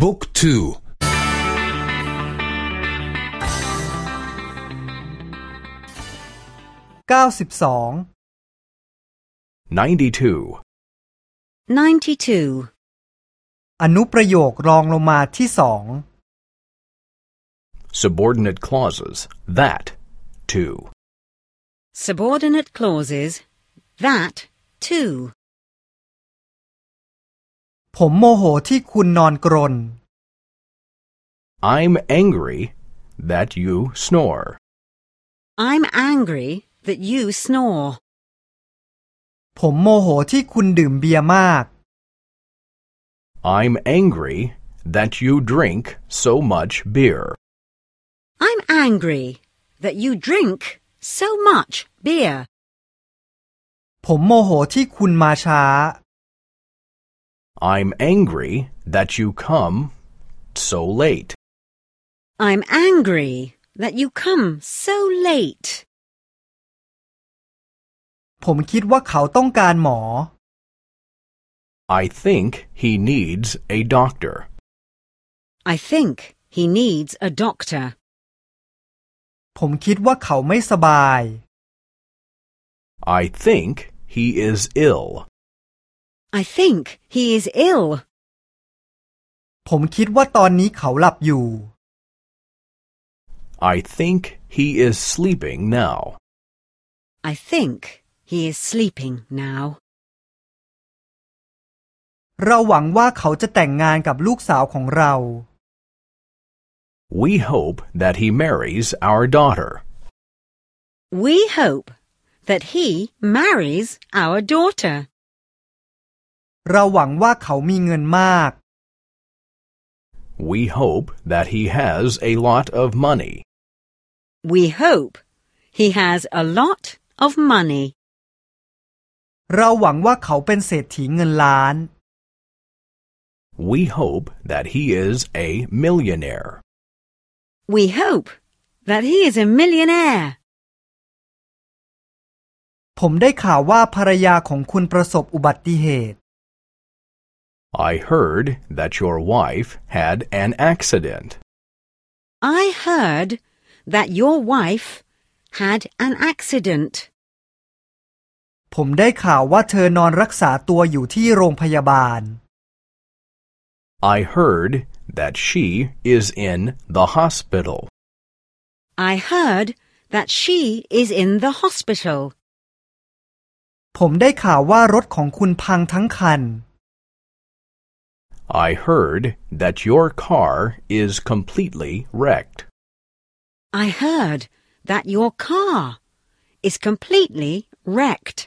บุ๊กทูเก้าสิบสอง 92. 92. อนุประโยครองลงมาที่สอง Subordinate clauses. That. Too. Subordinate clauses. That, too. ผมโมโหที่คุณนอนกรน I'm angry that you snore. I'm angry that you snore. ผมโมโหที่คุณดื่มเบียร์มาก I'm angry that you drink so much beer. I'm angry that you drink so much beer. ผมโมโหที่คุณมาช้า I'm angry that you come so late. I'm angry that you come so late. ผมคิดว่าเขาต้องการหมอ I think he needs a doctor. I think he needs a doctor. ผมคิดว่าเขาไม่สบาย I think he is ill. I think he is ill. ผมคิดว่าตอนนี้เขาหลับอยู่ I think he is sleeping now. I think he is sleeping now. เราหวังว่าเขาจะแต่งงานกับลูกสาวของเรา We hope that he marries our daughter. We hope that he marries our daughter. เราหวังว่าเขามีเงินมาก We hope that he has a lot of money. We hope he has a lot of money. เราหวังว่าเขาเป็นเศรษฐีเงินล้าน We hope that he is a millionaire. We hope that he is a millionaire. ผมได้ข่าวว่าภรรยาของคุณประสบอุบัติเหตุ I heard that your wife had an accident. I heard that your wife had an accident. ผมได้ข่าวว่าเธอนอนรักษาตัวอยู่ที่โรงพยาบาล I heard that she is in the hospital. I heard that she is in the hospital. ผมได้ข่าวว่ารถของคุณพังทั้งคัน I heard that your car is completely wrecked. I heard that your car is completely wrecked.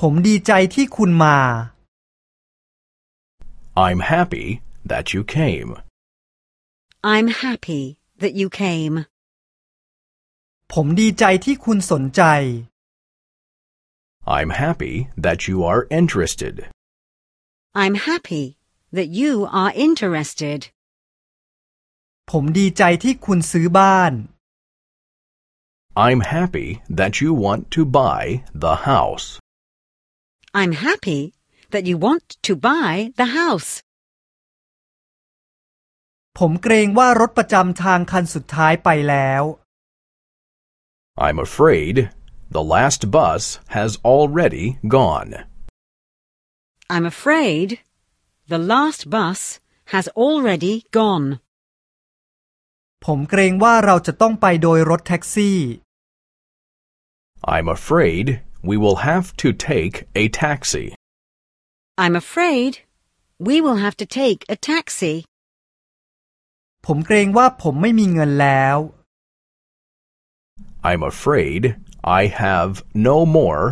ผมดีใจที่คุณมา I'm happy that you came. I'm happy that you came. ผมดีใจที่คุณสนใจ I'm happy that you are interested. I'm happy that you are interested. ผมดีใจที่คุณซื้อบ้าน I'm happy that you want to buy the house. I'm happy that you want to buy the house. ผมเกรงว่ารถประจำทางคันสุดท้ายไปแล้ว I'm afraid the last bus has already gone. I'm afraid the last bus has already gone. ผมเกรงว่าเราจะต้องไปโดยรถแท็กซี่ I'm afraid we will have to take a taxi. I'm afraid we will have to take a taxi. ผมเกรงว่าผมไม่มีเงินแล้ว I'm afraid I have no more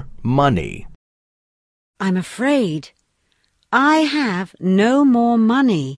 money. I'm afraid I have no more money.